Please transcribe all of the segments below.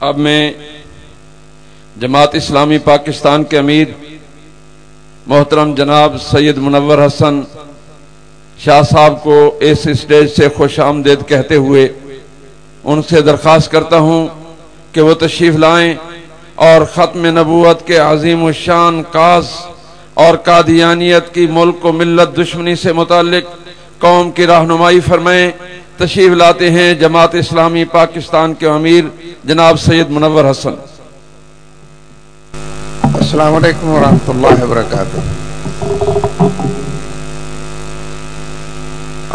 اب میں جماعت اسلامی پاکستان کے امیر محترم جناب سید منور حسن شاہ صاحب کو اس اسٹیج سے خوش آمدید کہتے ہوئے ان سے درخواست کرتا ہوں کہ وہ تشریف لائیں اور ختم نبوت کے عظیم الشان کاس اور قادیانیت کی ملک و ملت دشمنی سے متعلق قوم کی رہنمائی فرمائیں۔ تشریف لاتے ہیں جماعت اسلامی پاکستان کے امیر جناب سید منور حسن۔ السلام علیکم ورحمۃ اللہ وبرکاتہ۔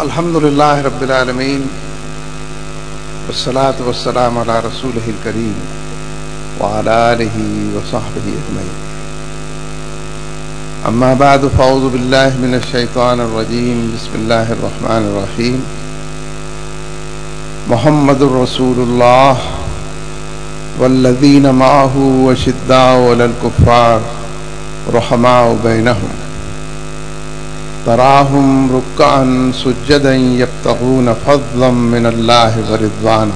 الحمد للہ رب العالمین والصلاة والسلام على رسوله الكريم وعلى آله وصحبه أجمعين أما بعد فأعوذ بالله من الشيطان الرجيم بسم الله الرحمن الرحيم محمد رسول الله والذين معه وشداء على الكفار رحماء بينهم تراهم ركعا سجدا يبتغون فضلا من الله ورضوانا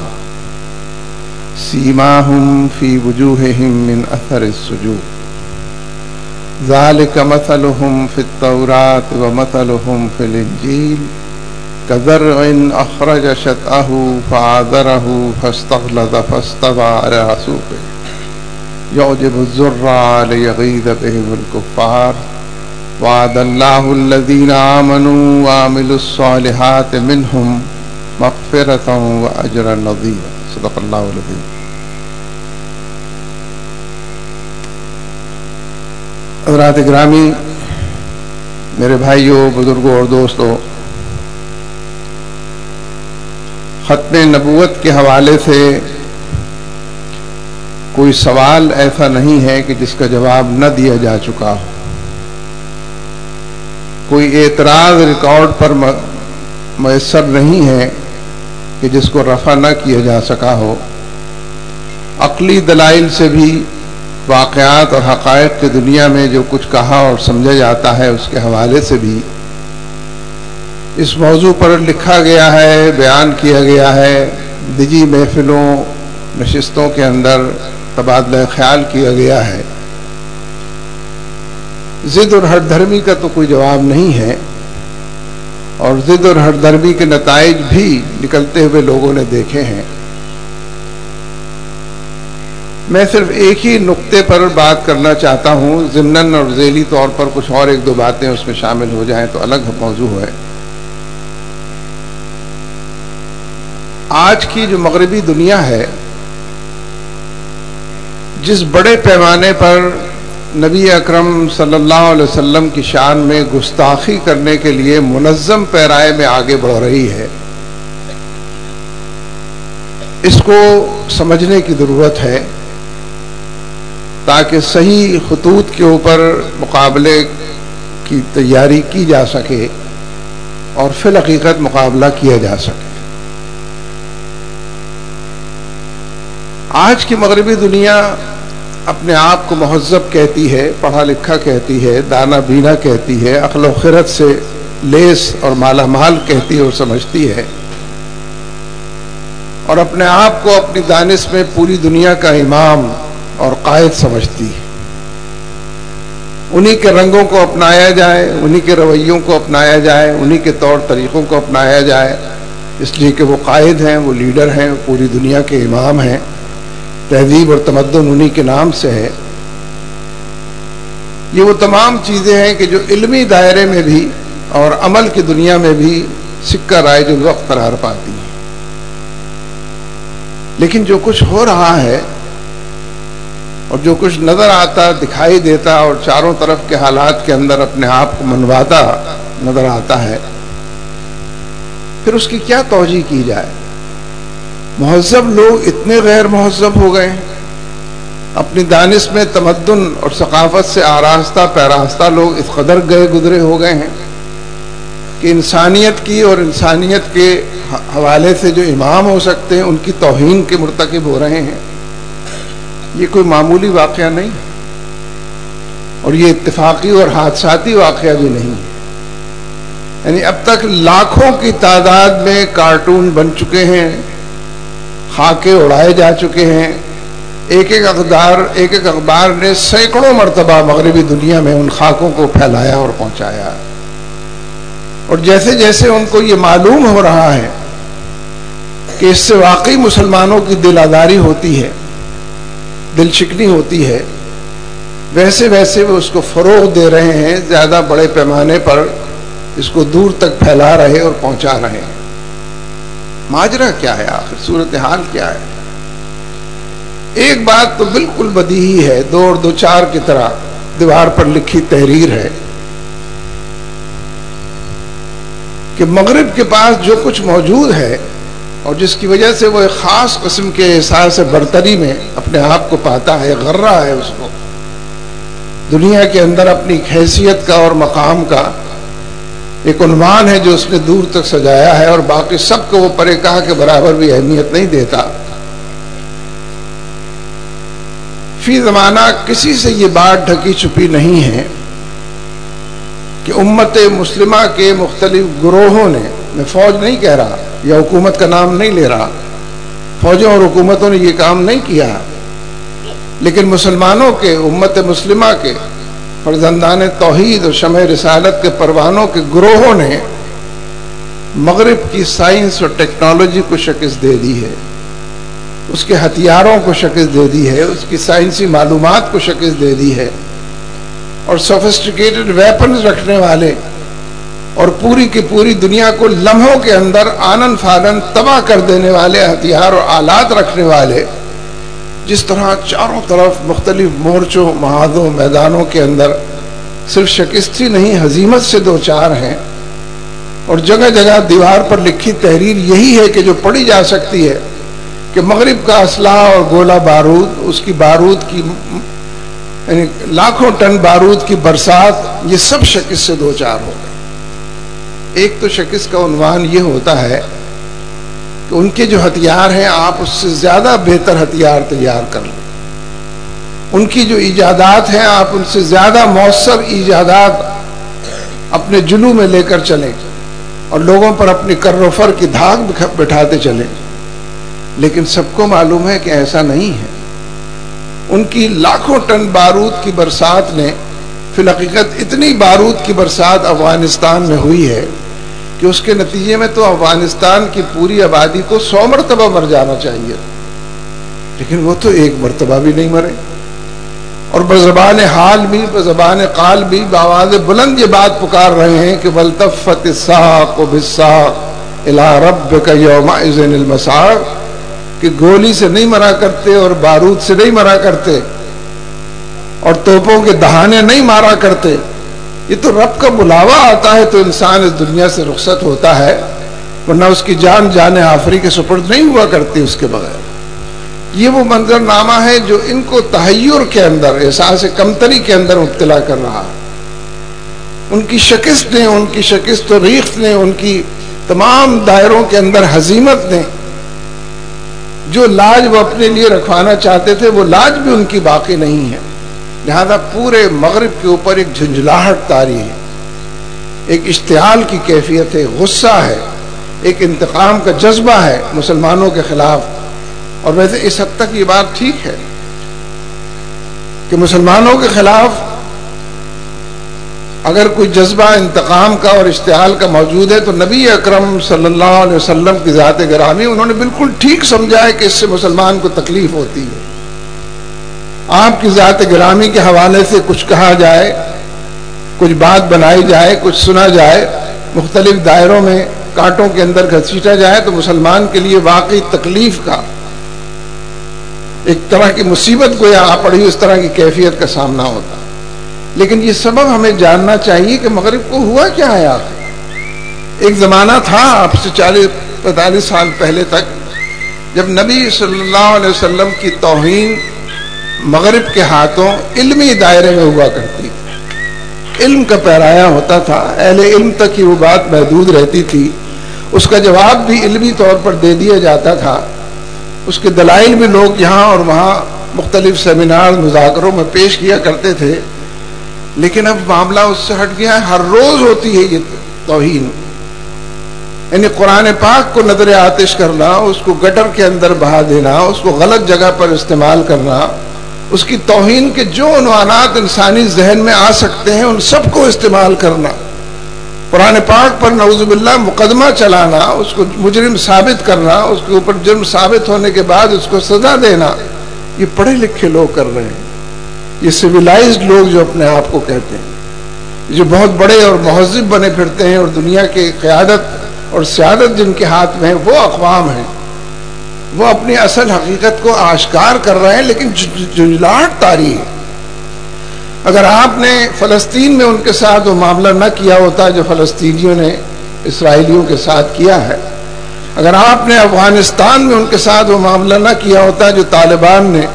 سيماهم في وجوههم من أثر السجود ذلك مثلهم في التوراة ومثلهم في الإنجيل كذرع أخرج شطأه فعذره فاستغلظ فاستوى على سوقه. يعجب الزرع ليغيظ بهم الكفار. وعد الله الذين آمنوا وعملوا الصالحات منهم مغفرة وأجرا نظيرا. صدق الله العظيم. حضرات گرامی، میرے بھائیوں بزرگوں اور دوستوں ختم نبوت کے حوالے سے کوئی سوال ایسا نہیں ہے کہ جس کا جواب نہ دیا جا چکا ہو۔ کوئی اعتراض ریکارڈ پر میسر نہیں ہے کہ جس کو رفع نہ کیا جا سکا ہو۔ عقلی دلائل سے بھی واقعات اور حقائق کی دنیا میں جو کچھ کہا اور سمجھا جاتا ہے اس کے حوالے سے بھی اس موضوع پر لکھا گیا ہے، بیان کیا گیا ہے۔ نجی محفلوں، نشستوں کے اندر تبادلہ خیال کیا گیا ہے۔ ضد اور ہر دھرمی کا تو کوئی جواب نہیں ہے۔ اور ضد اور ہر دھرمی کے نتائج بھی نکلتے ہوئے لوگوں نے دیکھے ہیں۔ میں صرف ایک ہی نقطے پر بات کرنا چاہتا ہوں۔ ضمن اور ذیلی طور پر کچھ اور ایک دو باتیں اس میں شامل ہو جائیں تو الگ موضوع ہے۔ آج کی جو مغربی دنیا ہے، جس بڑے پیمانے پر نبی اکرم صلی اللہ علیہ وسلم کی شان میں گستاخی کرنے کے لیے منظم پیرائے میں آگے بڑھ رہی ہے، اس کو سمجھنے کی ضرورت ہے تاکہ صحیح خطوط کے اوپر مقابلے کی تیاری کی جا سکے اور فی الحقیقت مقابلہ کیا جا سکے۔ آج کی مغربی دنیا اپنے آپ کو مہذب کہتی ہے، پڑھا لکھا کہتی ہے، دانا بینا کہتی ہے، عقل و خرت سے لیس اور مالا مال کہتی اور سمجھتی ہے۔ اور اپنے آپ کو اپنی دانش میں پوری دنیا کا امام اور قائد سمجھتی ہے۔ انہی کے رنگوں کو اپنایا جائے، انہی کے رویوں کو اپنایا جائے، انہی کے طور طریقوں کو اپنایا جائے۔ اس لیے کہ وہ قائد ہیں، وہ لیڈر ہیں، پوری دنیا کے امام ہیں۔ تہذیب اور تمدن انہی کے نام سے ہے۔ یہ وہ تمام چیزیں ہیں کہ جو علمی دائرے میں بھی اور عمل کی دنیا میں بھی سکہ رائے جو وقت قرار پاتی ہیں۔ لیکن جو کچھ ہو رہا ہے اور جو کچھ نظر آتا، دکھائی دیتا اور چاروں طرف کے حالات کے اندر اپنے آپ کو منواتا نظر آتا ہے، پھر اس کی کیا توجہ کی جائے؟ مہذب لوگ اتنے غیر مہذب ہو گئے۔ ہیں اپنی دانش میں تمدن اور ثقافت سے آراستہ پیراستہ لوگ اس قدر گئے گزرے ہو گئے ہیں کہ انسانیت کی اور انسانیت کے حوالے سے جو امام ہو سکتے ہیں، ان کی توہین کے مرتکب ہو رہے ہیں۔ یہ کوئی معمولی واقعہ نہیں۔ اور یہ اتفاقی اور حادثاتی واقعہ بھی نہیں۔ یعنی اب تک لاکھوں کی تعداد میں کارٹون بن چکے ہیں۔ خاکے اڑائے جا چکے ہیں۔ ایک ایک اقدار، ایک ایک اخبار نے سینکڑوں مرتبہ مغربی دنیا میں ان خاکوں کو پھیلایا اور پہنچایا۔ اور جیسے جیسے ان کو یہ معلوم ہو رہا ہے کہ اس سے واقعی مسلمانوں کی دل آداری ہوتی ہے، دل شکنی ہوتی ہے، ویسے ویسے وہ اس کو فروغ دے رہے ہیں، زیادہ بڑے پیمانے پر اس کو دور تک پھیلا رہے اور پہنچا رہے ہیں۔ ماجرا کیا ہے آخر؟ صورتحال کیا ہے؟ ایک بات تو بالکل بدی ہی ہے دو اور دو چار کی طرح دیوار پر لکھی تحریر ہے کہ مغرب کے پاس جو کچھ موجود ہے اور جس کی وجہ سے وہ ایک خاص قسم کے احساس برتری میں اپنے آپ کو پاتا ہے، غرہ ہے اس کو۔ دنیا کے اندر اپنی حیثیت کا اور مقام کا ایک عنوان ہے جو اس نے دور تک سجایا ہے اور باقی سب کو وہ پرے کہا کہ برابر بھی اہمیت نہیں دیتا۔ فی زمانہ کسی سے یہ بات ڈھکی چھپی نہیں ہے کہ امت مسلمہ کے مختلف گروہوں نے، میں فوج نہیں کہہ رہا یا حکومت کا نام نہیں لے رہا، فوجوں اور حکومتوں نے یہ کام نہیں کیا، لیکن مسلمانوں کے، امت مسلمہ کے فرزندان توحید اور شمع رسالت کے پروانوں کے گروہوں نے مغرب کی سائنس اور ٹیکنالوجی کو شکست دے دی ہے۔ اس کے ہتھیاروں کو شکست دے دی ہے، اس کی سائنسی معلومات کو شکست دے دی ہے۔ اور سوفسٹیکیٹڈ ویپنز رکھنے والے اور پوری کی پوری دنیا کو لمحوں کے اندر آنن فالن تباہ کر دینے والے، ہتھیار اور آلات رکھنے والے جس طرح چاروں طرف مختلف مورچوں محادوں میدانوں کے اندر صرف شکست ہی نہیں حزیمت سے دو چار ہیں۔ اور جگہ جگہ دیوار پر لکھی تحریر یہی ہے کہ جو پڑھی جا سکتی ہے کہ مغرب کا اسلحہ اور گولہ بارود، اس کی بارود کی یعنی لاکھوں ٹن بارود کی برسات، یہ سب شکست سے دو چار ہو گئے۔ ایک تو شکست کا عنوان یہ ہوتا ہے کہ ان کے جو ہتھیار ہیں، آپ اس سے زیادہ بہتر ہتھیار تیار کر لیں۔ ان کی جو ایجادات ہیں، آپ ان سے زیادہ مؤثر ایجادات اپنے جلو میں لے کر چلیں اور لوگوں پر اپنی کروفر کی دھاگ بٹھاتے چلیں۔ لیکن سب کو معلوم ہے کہ ایسا نہیں ہے۔ ان کی لاکھوں ٹن بارود کی برسات نے، فی الحقیقت اتنی بارود کی برسات افغانستان میں ہوئی ہے کہ اس کے نتیجے میں تو افغانستان کی پوری آبادی کو سو مرتبہ مر جانا چاہیے۔ لیکن وہ تو ایک مرتبہ بھی نہیں مرے۔ اور بزبان حال بھی، بزبان قال بھی بآواز بلند یہ بات پکار رہے ہیں کہ بلطفت ساق و بساق الى رب کا یوم المساق، کہ گولی سے نہیں مرا کرتے اور بارود سے نہیں مرا کرتے اور توپوں کے دہانے نہیں مارا کرتے۔ یہ تو رب کا بلاوا آتا ہے تو انسان اس دنیا سے رخصت ہوتا ہے، ورنہ اس کی جان جان آفری کے سپرد نہیں ہوا کرتی اس کے بغیر۔ یہ وہ منظر نامہ ہے جو ان کو تحیر کے اندر، احساس کمتری کے اندر مبتلا کر رہا۔ ان کی شکست نے، ان کی شکست و ریخت نے، ان کی تمام دائروں کے اندر حزیمت نے، جو لاج وہ اپنے لیے رکھوانا چاہتے تھے، وہ لاج بھی ان کی باقی نہیں ہے۔ لہذا پورے مغرب کے اوپر ایک جھنجھلاہٹ تاری ہے۔ ایک اشتعال کی کیفیت ہے، غصہ ہے، ایک انتقام کا جذبہ ہے مسلمانوں کے خلاف۔ اور ویسے اس حد تک یہ بات ٹھیک ہے کہ مسلمانوں کے خلاف اگر کوئی جذبہ، انتقام کا اور اشتعال کا موجود ہے تو نبی اکرم صلی اللہ علیہ وسلم کی ذات گرامی، انہوں نے بالکل ٹھیک سمجھا ہے کہ اس سے مسلمان کو تکلیف ہوتی ہے۔ آپ کی ذات گرامی کے حوالے سے کچھ کہا جائے، کچھ بات بنائی جائے، کچھ سنا جائے، مختلف دائروں میں کانٹوں کے اندر گھسیٹا جائے تو مسلمان کے لیے واقعی تکلیف کا ایک طرح کی مصیبت کو یہاں پڑی اس طرح کی کیفیت کا سامنا ہوتا۔ لیکن یہ سبب ہمیں جاننا چاہیے کہ مغرب کو ہوا کیا ہے آخر۔ ایک زمانہ تھا آپ سے چالیس، پینتالیس سال پہلے تک، جب نبی صلی اللہ علیہ وسلم کی توہین مغرب کے ہاتھوں علمی دائرے میں ہوا کرتی۔ علم کا پیرایا ہوتا تھا، اہل علم تک ہی وہ بات محدود رہتی تھی۔ اس کا جواب بھی علمی طور پر دے دیا جاتا تھا۔ اس کے دلائل بھی لوگ یہاں اور وہاں مختلف سیمینار، مذاکروں میں پیش کیا کرتے تھے۔ لیکن اب معاملہ اس سے ہٹ گیا ہے۔ ہر روز ہوتی ہے یہ توہین۔ یعنی قرآن پاک کو نظر آتش کرنا، اس کو گٹر کے اندر بہا دینا، اس کو غلط جگہ پر استعمال کرنا اس کی توہین کے جو عنوانات انسانی ذہن میں آ سکتے ہیں، ان سب کو استعمال کرنا۔ قرآن پاک پر نعوذ باللہ مقدمہ چلانا، اس کو مجرم ثابت کرنا، اس کے اوپر جرم ثابت ہونے کے بعد اس کو سزا دینا، یہ پڑھے لکھے لوگ کر رہے ہیں۔ یہ سویلائزڈ لوگ جو اپنے آپ کو کہتے ہیں۔ جو بہت بڑے اور مہذب بنے پھرتے ہیں اور دنیا کی قیادت اور سیادت جن کے ہاتھ میں ہے وہ اقوام ہیں۔ وہ اپنی اصل حقیقت کو آشکار کر رہے ہیں، لیکن جلاٹ تاری ہے۔ اگر آپ نے فلسطین میں ان کے ساتھ وہ معاملہ نہ کیا ہوتا جو فلسطینیوں نے اسرائیلیوں کے ساتھ کیا ہے، اگر آپ نے افغانستان میں ان کے ساتھ وہ معاملہ نہ کیا ہوتا جو طالبان نے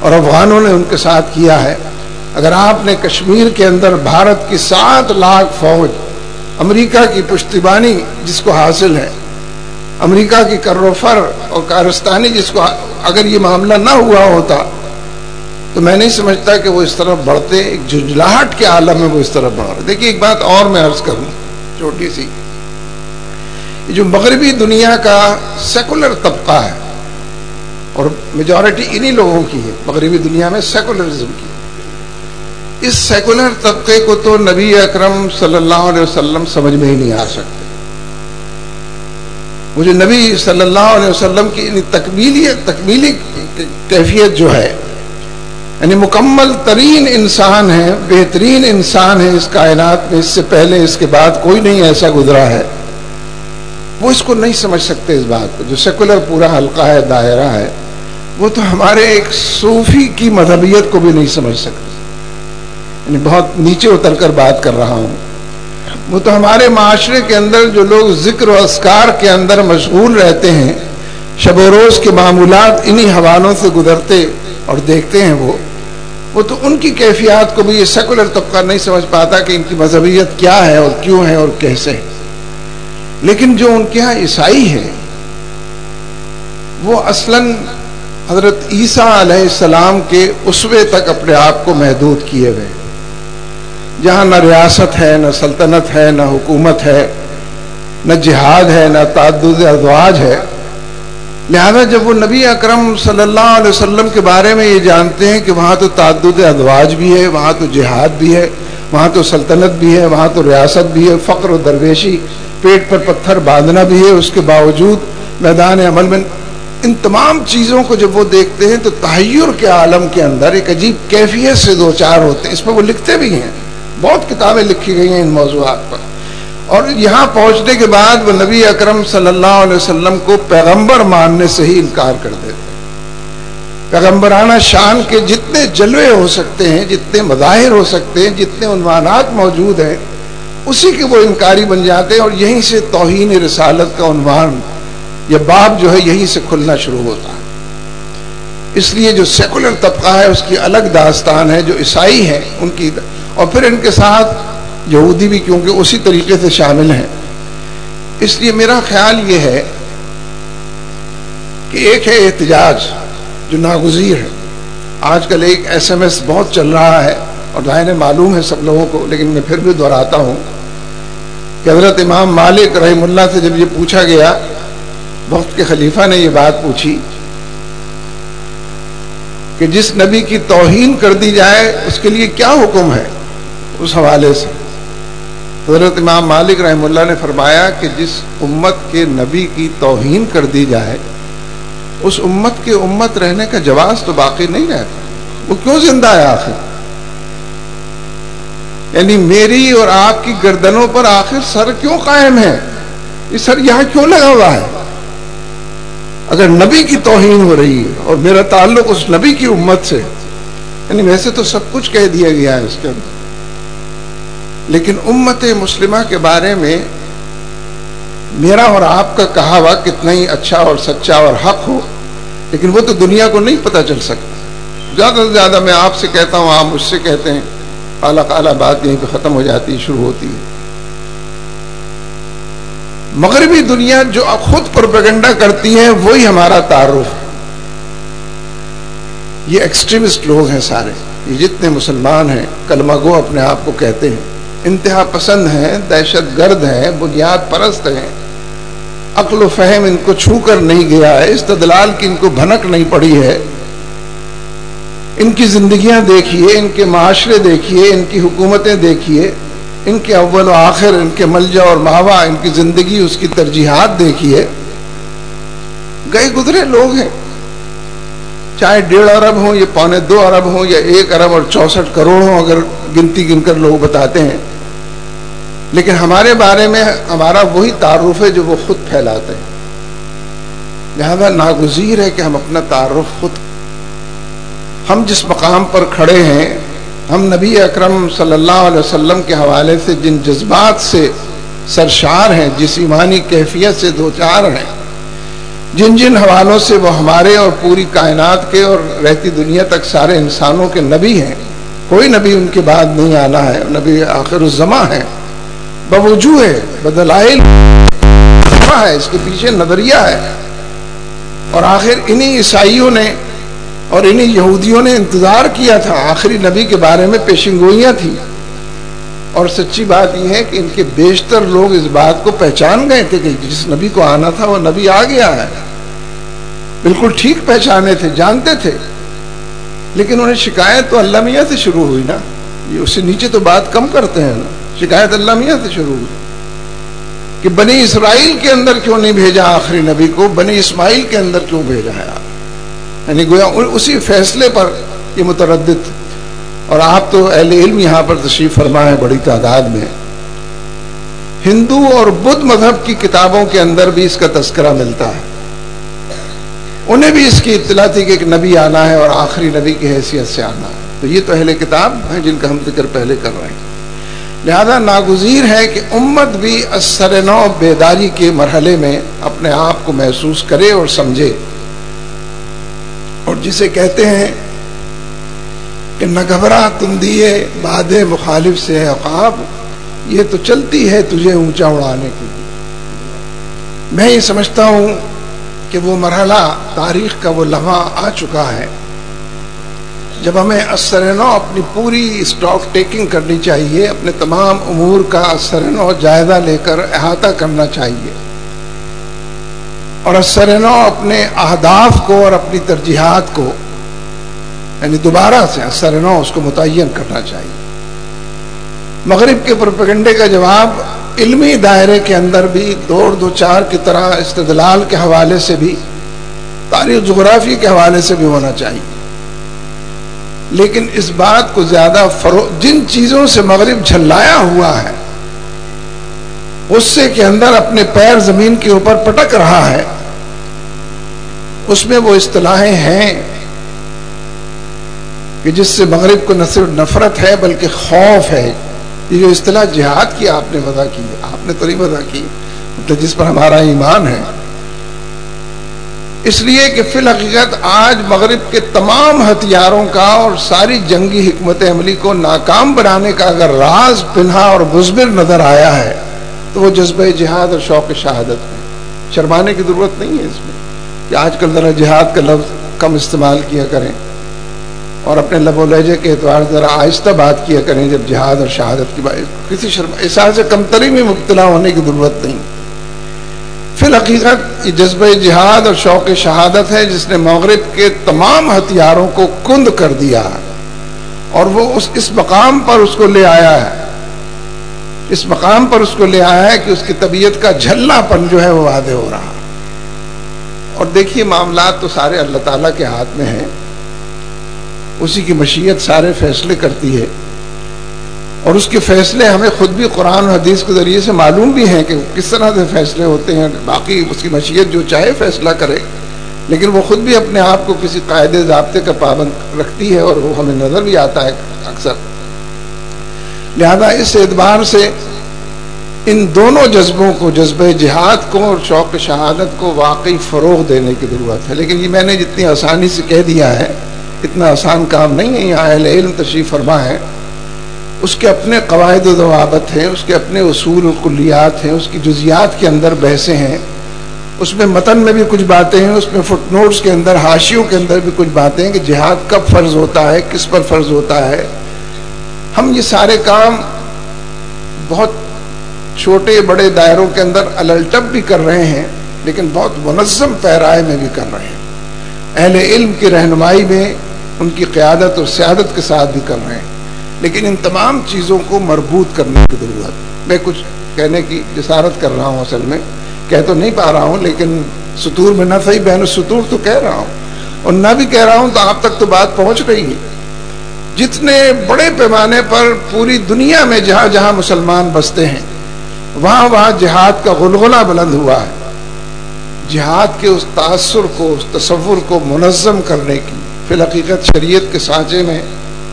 اور افغانوں نے ان کے ساتھ کیا ہے، اگر آپ نے کشمیر کے اندر بھارت کی سات لاکھ فوج، امریکہ کی پشتیبانی جس کو حاصل ہے امریکہ کی کروفر اور کارستانی جس کو اگر یہ معاملہ نہ ہوا ہوتا، تو میں نہیں سمجھتا کہ وہ اس طرح بڑھتے، ایک جھجلاہٹ کے عالم میں وہ اس طرح بڑھ رہے۔ دیکھیے، ایک بات اور میں عرض کروں، چھوٹی سی۔ جو مغربی دنیا کا سیکولر طبقہ ہے، اور میجورٹی انہی لوگوں کی ہے، مغربی دنیا میں سیکولرزم کی۔ اس سیکولر طبقے کو تو نبی اکرم صلی اللہ علیہ وسلم سمجھ میں ہی نہیں آ سکتے۔ مجھے نبی صلی اللہ علیہ وسلم کی تکمیلی تکمیلی کیفیت جو ہے یعنی مکمل ترین انسان ہے، بہترین انسان ہے اس کائنات میں، اس سے پہلے، اس کے بعد کوئی نہیں ایسا گزرا ہے۔ وہ اس کو نہیں سمجھ سکتے اس بات کو۔ جو سیکولر پورا حلقہ ہے، دائرہ ہے، وہ تو ہمارے ایک صوفی کی مذہبیت کو بھی نہیں سمجھ سکتے۔ یعنی بہت نیچے اتر کر بات کر رہا ہوں۔ وہ تو ہمارے معاشرے کے اندر جو لوگ ذکر و اسکار کے اندر مشغول رہتے ہیں، شب و روز کے معمولات انہی حوالوں سے گزرتے اور دیکھتے ہیں وہ وہ تو ان کی کیفیات کو بھی یہ سیکولر طبقہ نہیں سمجھ پاتا کہ ان کی مذہبیت کیا ہے اور کیوں ہے اور کیسے ہے۔ لیکن جو ان کے ہاں عیسائی ہے وہ اصلا حضرت عیسیٰ علیہ السلام کے اسوے تک اپنے آپ کو محدود کیے ہوئے جہاں نہ ریاست ہے، نہ سلطنت ہے، نہ حکومت ہے، نہ جہاد ہے، نہ تعدد ازواج ہے۔ لہذا جب وہ نبی اکرم صلی اللہ علیہ وسلم کے بارے میں یہ جانتے ہیں کہ وہاں تو تعدد ادواج بھی ہے، وہاں تو جہاد بھی ہے، وہاں تو سلطنت بھی ہے، وہاں تو ریاست بھی ہے، فقر و درویشی، پیٹ پر پتھر باندھنا بھی ہے، اس کے باوجود میدان عمل میں ان تمام چیزوں کو جب وہ دیکھتے ہیں تو تحیر کے عالم کے اندر ایک عجیب کیفیت سے دو چار ہوتے ہیں، اس میں وہ لکھتے بھی ہیں۔ بہت کتابیں لکھی گئی ہیں ان موضوعات پر۔ اور یہاں پہنچنے کے بعد وہ نبی اکرم صلی اللہ علیہ وسلم کو پیغمبر ماننے سے ہی انکار کر دیتے پیغمبرانہ شان کے جتنے جلوے ہو سکتے ہیں، جتنے مظاہر ہو سکتے ہیں، جتنے عنوانات موجود ہیں، اسی کے وہ انکاری بن جاتے ہیں اور یہیں سے توہین رسالت کا عنوان یا باب جو ہے، یہیں سے کھلنا شروع ہوتا ہے۔ اس لیے جو سیکولر طبقہ ہے، اس کی الگ داستان ہے، جو عیسائی ہیں، ان کی اور پھر ان کے ساتھ یہودی بھی کیونکہ اسی طریقے سے شامل ہیں۔ اس لیے میرا خیال یہ ہے کہ ایک ہے احتجاج جو ناگزیر ہے۔ آج کل ایک ایس ایم ایس بہت چل رہا ہے اور ظاہر معلوم ہے سب لوگوں کو، لیکن میں پھر بھی دہراتا ہوں کہ حضرت امام مالک رحم اللہ سے جب یہ پوچھا گیا، وقت کے خلیفہ نے یہ بات پوچھی کہ جس نبی کی توہین کر دی جائے، اس کے لیے کیا حکم ہے؟ اس حوالے سے۔ حضرت امام مالک رحم اللہ نے فرمایا کہ جس امت کے نبی کی توہین کر دی جائے، اس امت کے امت رہنے کا جواز تو باقی نہیں رہتا۔ وہ کیوں زندہ ہے آخر؟ یعنی میری اور آپ کی گردنوں پر آخر سر کیوں قائم ہے؟ یہ سر یہاں کیوں لگا ہوا ہے؟ اگر نبی کی توہین ہو رہی ہے اور میرا تعلق اس نبی کی امت سے یعنی ویسے تو سب کچھ کہہ دیا گیا ہے اس کے اندر۔ لیکن امت مسلمہ کے بارے میں میرا اور آپ کا کہا ہوا کتنا ہی اچھا اور سچا اور حق ہو، لیکن وہ تو دنیا کو نہیں پتہ چل سکتا۔ زیادہ سے زیادہ میں آپ سے کہتا ہوں، آپ مجھ سے کہتے ہیں، اعلیٰ اعلیٰ بات یہیں پہ ختم ہو جاتی ہے شروع ہوتی ہے۔ مغربی دنیا جو خود پروپیگنڈا کرتی ہے، وہی ہمارا تعارف ہے۔ یہ ایکسٹریمسٹ لوگ ہیں سارے، یہ جتنے مسلمان ہیں، کلمہ گو اپنے آپ کو کہتے ہیں۔ انتہا پسند ہیں، دہشت گرد ہیں، بنیاد پرست ہیں۔ عقل و فہم ان کو چھو کر نہیں گیا ہے، استدلال کی ان کو بھنک نہیں پڑی ہے۔ ان کی زندگیاں دیکھیے، ان کے معاشرے دیکھیے، ان کی حکومتیں دیکھیے۔ ان کے اول و آخر، ان کے ملجا اور ماوا، ان کی زندگی، اس کی ترجیحات دیکھیے۔ گئے گزرے لوگ ہیں۔ چاہے ڈیڑھ ارب ہوں یا پونے دو ارب ہوں یا ایک ارب اور چونسٹھ کروڑ ہوں، اگر گنتی گن کر لوگ بتاتے ہیں۔ لیکن ہمارے بارے میں ہمارا وہی تعارف ہے جو وہ خود پھیلاتے ہیں۔ لہذا ناگزیر ہے کہ ہم اپنا تعارف خود ہم جس مقام پر کھڑے ہیں، ہم نبی اکرم صلی اللہ علیہ وسلم کے حوالے سے جن جذبات سے سرشار ہیں، جس ایمانی کیفیت سے دو چار ہیں، جن جن حوالوں سے وہ ہمارے اور پوری کائنات کے اور رہتی دنیا تک سارے انسانوں کے نبی ہیں، کوئی نبی ان کے بعد نہیں آنا ہے، نبی آخر الزما ہے بوجو ہے بدلائل ہے، اس کے پیچھے نظریہ ہے۔ اور آخر انہی عیسائیوں نے اور انہی یہودیوں نے انتظار کیا تھا۔ آخری نبی کے بارے میں پیشنگوئیاں تھیں۔ اور سچی بات یہ ہے کہ ان کے بیشتر لوگ اس بات کو پہچان گئے تھے کہ جس نبی کو آنا تھا، وہ نبی آ گیا ہے۔ بالکل ٹھیک پہچانے تھے، جانتے تھے۔ لیکن انہیں شکایت تو اللہ میاں سے شروع ہوئی نا۔ یہ اس سے نیچے تو بات کم کرتے ہیں نا۔ شکایت اللہ میاں سے شروع ہوئی کہ بنی اسرائیل کے اندر کیوں نہیں بھیجا آخری نبی کو؟ بنی اسماعیل کے اندر کیوں بھیجا ہے آپ؟ یعنی گویا اسی فیصلے پر یہ متردد اور آپ تو اہل علم یہاں پر تشریف فرما ہے بڑی تعداد میں ہندو اور بدھ مذہب کی کتابوں کے اندر بھی اس کا تذکرہ ملتا ہے۔ انہیں بھی اس کی اطلاع تھی کہ ایک نبی آنا ہے اور آخری نبی کی حیثیت سے آنا ہے۔ تو یہ تو اہل کتاب ہیں جن کا ہم ذکر پہلے کر رہے ہیں۔ لہذا ناگزیر ہے کہ امت بھی اثر نو بیداری کے مرحلے میں اپنے آپ کو محسوس کرے اور سمجھے۔ اور جسے کہتے ہیں کہ نہ گھبرا، تم دیے باد مخالف سے عقاب یہ تو چلتی ہے تجھے اونچا اڑانے کی میں یہ سمجھتا ہوں کہ وہ مرحلہ تاریخ کا وہ لمحہ آ چکا ہے۔ جب ہمیں اثر نو اپنی پوری اسٹاک ٹیکنگ کرنی چاہیے، اپنے تمام امور کا اثر نو جائزہ لے کر احاطہ کرنا چاہیے۔ اور اثر نو اپنے اہداف کو اور اپنی ترجیحات کو یعنی دوبارہ سے اثر نو اس کو متعین کرنا چاہیے۔ مغرب کے پروپیگنڈے کا جواب، علمی دائرے کے اندر بھی دوڑ دو چار کی طرح استدلال کے حوالے سے بھی، تاریخ جغرافی کے حوالے سے بھی ہونا چاہیے۔ لیکن اس بات کو زیادہ فرو، جن چیزوں سے مغرب جھلایا ہوا ہے غصے کے اندر اپنے پیر زمین کے اوپر پٹک رہا ہے، اس میں وہ اصطلاحیں ہیں کہ جس سے مغرب کو نہ صرف نفرت ہے بلکہ خوف ہے۔ یہ جو اصطلاح جہاد کی آپ نے وضع کی، آپ نے تو نہیں وضع کی مطلب جس پر ہمارا ایمان ہے۔ اس لیے کہ فی الحقیقت آج مغرب کے تمام ہتھیاروں کا اور ساری جنگی حکمت عملی کو ناکام بنانے کا اگر راز پنہا اور مزمر نظر آیا ہے، تو وہ جذبہ جہاد اور شوق شہادت میں۔ شرمانے کی ضرورت نہیں ہے اس میں کہ آج کل ذرا جہاد کا لفظ کم استعمال کیا کریں اور اپنے لب و لہجے کے اعتبار سے ذرا آہستہ بات کیا کریں جب جہاد اور شہادت کی بات کسی شرم احساس کمتری میں مبتلا ہونے کی ضرورت نہیں۔ فی الحقیقت یہ جذبہ جہاد اور شوق شہادت ہے جس نے مغرب کے تمام ہتھیاروں کو کند کر دیا اور وہ اس اس مقام پر اس کو لے آیا ہے۔ اس مقام پر اس کو لے آیا ہے کہ اس کی طبیعت کا جھلنا پن جو ہے وہ وعدے ہو رہا اور دیکھیے معاملات تو سارے اللہ تعالیٰ کے ہاتھ میں ہیں۔ اسی کی مشیت سارے فیصلے کرتی ہے۔ اور اس کے فیصلے ہمیں خود بھی قرآن و حدیث کے ذریعے سے معلوم بھی ہیں کہ کس طرح سے فیصلے ہوتے ہیں، باقی اس کی مشیت جو چاہے فیصلہ کرے۔ لیکن وہ خود بھی اپنے آپ کو کسی قاعدے ضابطے کا پابند رکھتی ہے اور وہ ہمیں نظر بھی آتا ہے اکثر۔ لہذا اس اعتبار سے ان دونوں جذبوں کو، جذبہ جہاد کو اور شوق شہادت کو واقعی فروغ دینے کی ضرورت ہے۔ لیکن یہ میں نے جتنی آسانی سے کہہ دیا ہے، اتنا آسان کام نہیں ہے۔ یہاں اہل علم تشریف فرما ہے۔ اس کے اپنے قواعد و ضوابط ہیں، اس کے اپنے اصول و کلیات ہیں، اس کی جزیات کے اندر بحثیں ہیں۔ اس میں متن میں بھی کچھ باتیں ہیں، اس میں فٹ نوٹس کے اندر، حاشیوں کے اندر بھی کچھ باتیں ہیں کہ جہاد کب فرض ہوتا ہے، کس پر فرض ہوتا ہے۔ ہم یہ سارے کام بہت چھوٹے بڑے دائروں کے اندر الٹپ بھی کر رہے ہیں، لیکن بہت منظم پیرائے میں بھی کر رہے ہیں۔ اہل علم کی رہنمائی میں ان کی قیادت اور سیادت کے ساتھ بھی کر رہے ہیں۔ لیکن ان تمام چیزوں کو مربوط کرنے کی ضرورت میں کچھ کہنے کی جسارت کر رہا ہوں اصل میں۔ کہہ تو نہیں پا رہا ہوں، لیکن ستور میں نہ صحیح بہن ستور تو کہہ رہا ہوں۔ اور نہ بھی کہہ رہا ہوں تو آپ تک تو بات پہنچ رہی ہے۔ جتنے بڑے پیمانے پر پوری دنیا میں جہاں جہاں مسلمان بستے ہیں، وہاں وہاں جہاد کا غلغلہ بلند ہوا ہے۔ جہاد کے اس تاثر کو، اس تصور کو منظم کرنے کی، فی الحقیقت شریعت کے سانچے میں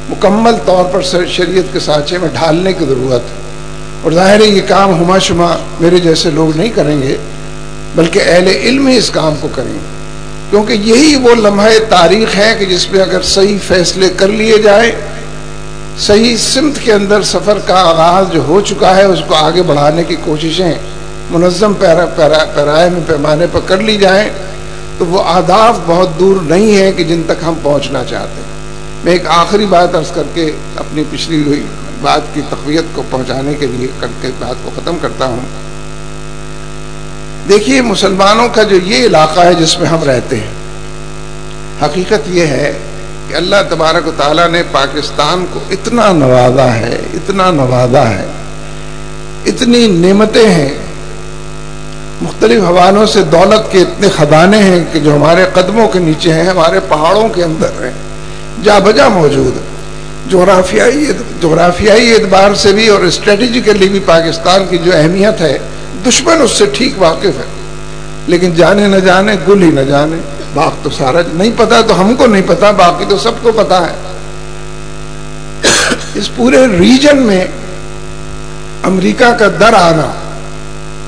مکمل طور پر شریعت کے سانچے میں ڈھالنے کی ضرورت ہے۔ اور ظاہر ہے یہ کام ہما شما میرے جیسے لوگ نہیں کریں گے، بلکہ اہل علم ہی اس کام کو کریں۔ گے کیونکہ یہی وہ لمحہ تاریخ ہے کہ جس پہ اگر صحیح فیصلے کر لیے جائیں، صحیح سمت کے اندر سفر کا آغاز جو ہو چکا ہے، اس کو آگے بڑھانے کی کوششیں منظم پیرا پیرا، پیرائے میں پیمانے پر کر لی جائیں، تو وہ آداف بہت دور نہیں ہے کہ جن تک ہم پہنچنا چاہتے۔ ہیں میں ایک آخری بات عرض کر کے اپنی پچھلی ہوئی بات کی تقویت کو پہنچانے کے لیے کر کے بات کو ختم کرتا ہوں۔ دیکھیے، مسلمانوں کا جو یہ علاقہ ہے جس میں ہم رہتے ہیں، حقیقت یہ ہے کہ اللہ تبارک و تعالیٰ نے پاکستان کو اتنا نوازا ہے، اتنا نوازا ہے، اتنی نعمتیں ہیں، مختلف حوالوں سے دولت کے اتنے خزانے ہیں کہ جو ہمارے قدموں کے نیچے ہیں، ہمارے پہاڑوں کے اندر ہیں۔ جا بجا موجود جغرافیائی جغرافیائی اعتبار سے بھی اور اسٹریٹجیکلی بھی پاکستان کی جو اہمیت ہے، دشمن اس سے ٹھیک واقف ہے۔ لیکن جانے نہ جانے، گل ہی نہ جانے، باغ تو سارا نہیں پتا تو ہم کو نہیں پتا، باقی تو سب کو پتا ہے۔ اس پورے ریجن میں امریکہ کا در آنا،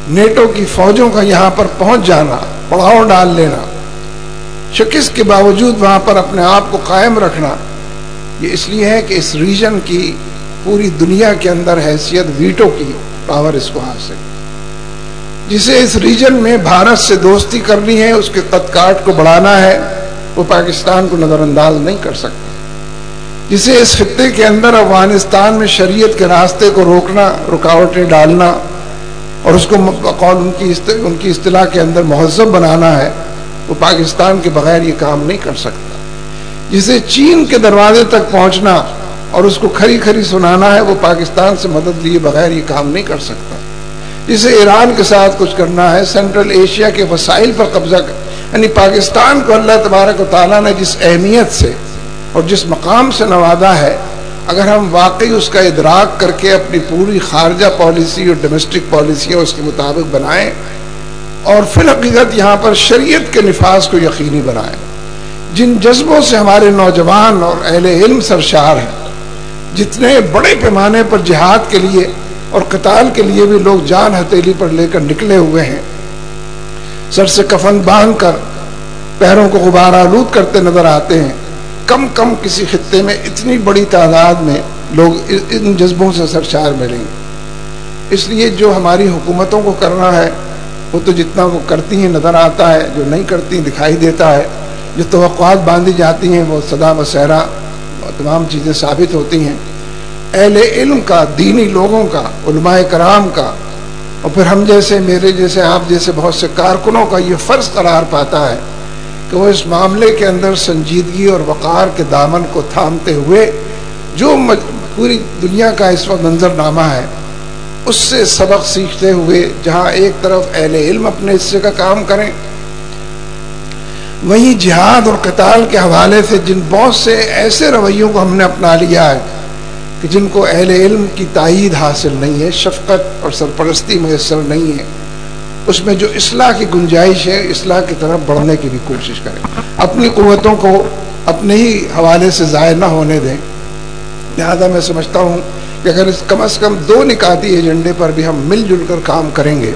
نیٹو کی فوجوں کا یہاں پر پہنچ جانا، پڑاؤ ڈال لینا شکست کے باوجود وہاں پر اپنے آپ کو قائم رکھنا؟ یہ اس لیے ہے کہ اس ریجن کی پوری دنیا کے اندر حیثیت ویٹو کی پاور اس کو حاصل جسے اس ریجن میں بھارت سے دوستی کرنی ہے، اس کے قد کاٹ کو بڑھانا ہے، وہ پاکستان کو نظر انداز نہیں کر سکتا۔ جسے اس خطے کے اندر افغانستان میں شریعت کے راستے کو روکنا، رکاوٹیں ڈالنا اور اس کو ان کی ان کی اصطلاح کے اندر مہذب بنانا ہے وہ پاکستان کے بغیر یہ کام نہیں کر سکتا۔ جسے چین کے دروازے تک پہنچنا اور اس کو کھری کھری سنانا ہے، وہ پاکستان سے مدد لیے بغیر یہ کام نہیں کر سکتا۔ جسے ایران کے ساتھ کچھ کرنا ہے سینٹرل ایشیا کے وسائل پر قبضہ کر یعنی پاکستان کو اللہ تبارک و تعالیٰ نے جس اہمیت سے اور جس مقام سے نوازا ہے، اگر ہم واقعی اس کا ادراک کر کے اپنی پوری خارجہ پالیسی اور ڈومیسٹک پالیسیاں اس کے مطابق بنائیں اور فی الحقیقت یہاں پر شریعت کے نفاذ کو یقینی بنائیں جن جذبوں سے ہمارے نوجوان اور اہل علم سرشار ہیں، جتنے بڑے پیمانے پر جہاد کے لیے اور قتال کے لیے بھی لوگ جان ہتیلی پر لے کر نکلے ہوئے ہیں۔ سر سے کفن باندھ کر پیروں کو غبار آلود کرتے نظر آتے ہیں۔ کم کم کسی خطے میں اتنی بڑی تعداد میں لوگ ان جذبوں سے سرشار ملیں گے اس لیے جو ہماری حکومتوں کو کرنا ہے وہ تو جتنا وہ کرتی ہیں، نظر آتا ہے، جو نہیں کرتی، دکھائی دیتا ہے۔ جو توقعات باندھی جاتی ہیں، وہ سدا مسحرہ تمام چیزیں ثابت ہوتی ہیں۔ اہل علم کا، دینی لوگوں کا، علماء کرام کا۔ اور پھر ہم جیسے، میرے جیسے، آپ جیسے بہت سے کارکنوں کا یہ فرض قرار پاتا ہے کہ وہ اس معاملے کے اندر سنجیدگی اور وقار کے دامن کو تھامتے ہوئے جو پوری دنیا کا اس وقت منظر نامہ ہے اس سے سبق سیکھتے ہوئے جہاں ایک طرف اہل علم اپنے حصے کا کام کریں، وہیں جہاد اور قتال کے حوالے سے جن بہت سے ایسے رویوں کو ہم نے اپنا لیا ہے کہ جن کو اہل علم کی تائید حاصل نہیں ہے، شفقت اور سرپرستی میسر نہیں ہے۔ اس میں جو اصلاح کی گنجائش ہے، اصلاح کی طرف بڑھنے کی بھی کوشش کریں۔ اپنی قوتوں کو اپنے ہی حوالے سے ضائع نہ ہونے دیں۔ لہذا میں سمجھتا ہوں کہ اگر اس کم از کم دو نکاتی ایجنڈے پر بھی ہم مل جل کر کام کریں گے،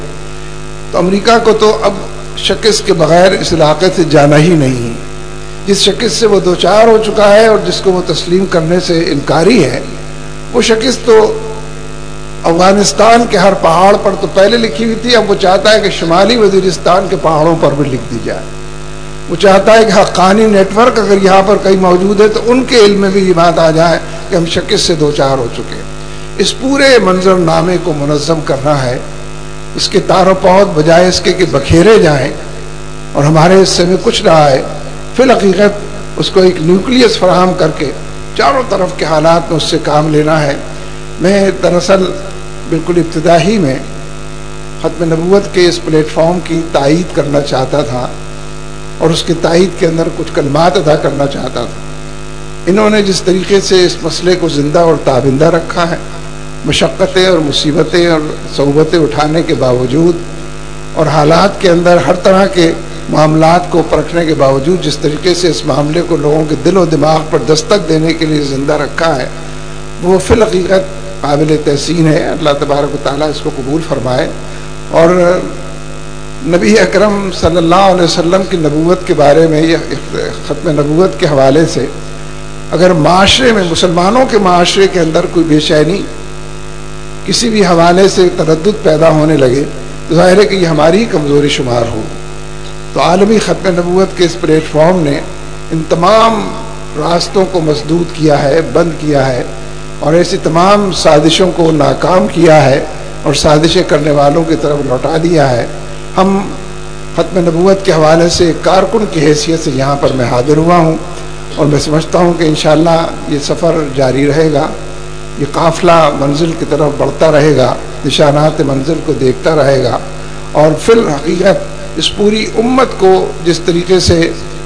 تو امریکہ کو تو اب شکست کے بغیر اس علاقے سے جانا ہی نہیں۔ جس شکست سے وہ دو چار ہو چکا ہے اور جس کو وہ تسلیم کرنے سے انکاری ہے، وہ شکست تو افغانستان کے ہر پہاڑ پر تو پہلے لکھی ہوئی تھی، اب وہ چاہتا ہے کہ شمالی وزیرستان کے پہاڑوں پر بھی لکھ دی جائے۔ وہ چاہتا ہے کہ حقانی نیٹ ورک اگر یہاں پر کہیں موجود ہے، تو ان کے علم میں بھی یہ بات آ جائے کہ ہم شکست سے دو چار ہو چکے۔ اس پورے منظر نامے کو منظم کرنا ہے، اس کے تار و پود بجائے اس کے کہ بکھیرے جائیں اور ہمارے حصے میں کچھ رہا ہے فی الحقیقت اس کو ایک نیوکلیس فراہم کر کے چاروں طرف کے حالات میں اس سے کام لینا ہے۔ میں دراصل بالکل ابتدائی میں ختم نبوت کے اس پلیٹ فارم کی تائید کرنا چاہتا تھا اور اس کی تائید کے اندر کچھ کلمات ادا کرنا چاہتا تھا۔ انہوں نے جس طریقے سے اس مسئلے کو زندہ اور تابندہ رکھا ہے مشقتیں اور مصیبتیں اور صعوبتیں اٹھانے کے باوجود اور حالات کے اندر ہر طرح کے معاملات کو پرکھنے کے باوجود جس طریقے سے اس معاملے کو لوگوں کے دل و دماغ پر دستک دینے کے لیے زندہ رکھا ہے، وہ فی الحقیقت قابل تحسین ہے۔ اللہ تبارک و تعالیٰ اس کو قبول فرمائے۔ اور نبی اکرم صلی اللہ علیہ وسلم کی نبوت کے بارے میں یہ ختم نبوت کے حوالے سے اگر معاشرے میں، مسلمانوں کے معاشرے کے اندر کوئی بے چینی کسی بھی حوالے سے تردد پیدا ہونے لگے تو ظاہر ہے کہ یہ ہماری کمزوری شمار ہو۔ تو عالمی ختم نبوت کے اس پلیٹ فارم نے ان تمام راستوں کو مسدود کیا ہے، بند کیا ہے، اور ایسی تمام سازشوں کو ناکام کیا ہے اور سازشیں کرنے والوں کی طرف لوٹا دیا ہے۔ ہم ختم نبوت کے حوالے سے کارکن کی حیثیت سے یہاں پر میں حاضر ہوا ہوں اور میں سمجھتا ہوں کہ انشاءاللہ یہ سفر جاری رہے گا۔ یہ قافلہ منزل کی طرف بڑھتا رہے گا، نشانات منزل کو دیکھتا رہے گا اور فی الحقیقت اس پوری امت کو جس طریقے سے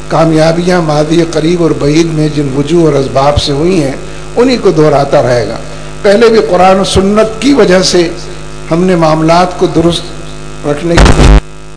کامیابیاں مادی قریب اور بعید میں جن وجوہ اور اسباب سے ہوئی ہیں، انہی کو دہراتا رہے گا۔ پہلے بھی قرآن و سنت کی وجہ سے ہم نے معاملات کو درست رکھنے کی